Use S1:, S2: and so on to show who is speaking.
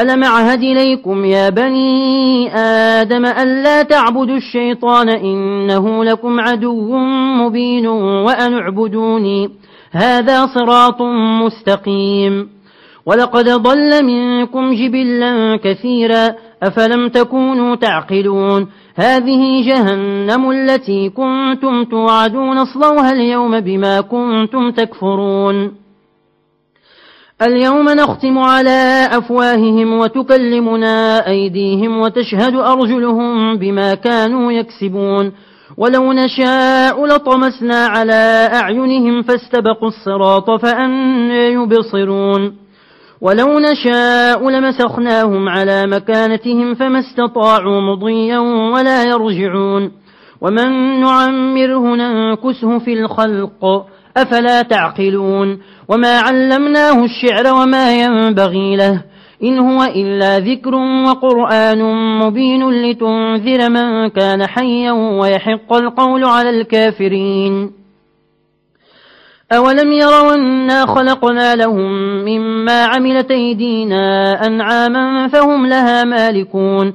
S1: ألم عهد إليكم يا بني آدم ألا تعبدوا الشيطان إنه لكم عدو مبين وأن اعبدوني؟ هذا صراط مستقيم. ولقد ضل منكم جبلا كثيرا أفلم تكونوا تعقلون؟ هذه جهنم التي كنتم توعدون اصلوها اليوم بما كنتم تكفرون. اليوم نختم على أفواههم وتكلمنا أيديهم وتشهد أرجلهم بما كانوا يكسبون. ولو نشاء لطمسنا على أعينهم فاستبقوا الصراط فأن يبصرون. ولو نشاء لمسخناهم على مكانتهم فما استطاعوا مضيا ولا يرجعون. ومن نعمره ننكسه في الخلق. أفلا تعقلون وما علمناه الشعر وما ينبغي له إن هو إلا ذكر وقرآن مبين لتنذر من كان حيا ويحق القول على الكافرين. أولم يروا أنا خلقنا لهم مما عملت أيدينا أنعاما فهم لها مالكون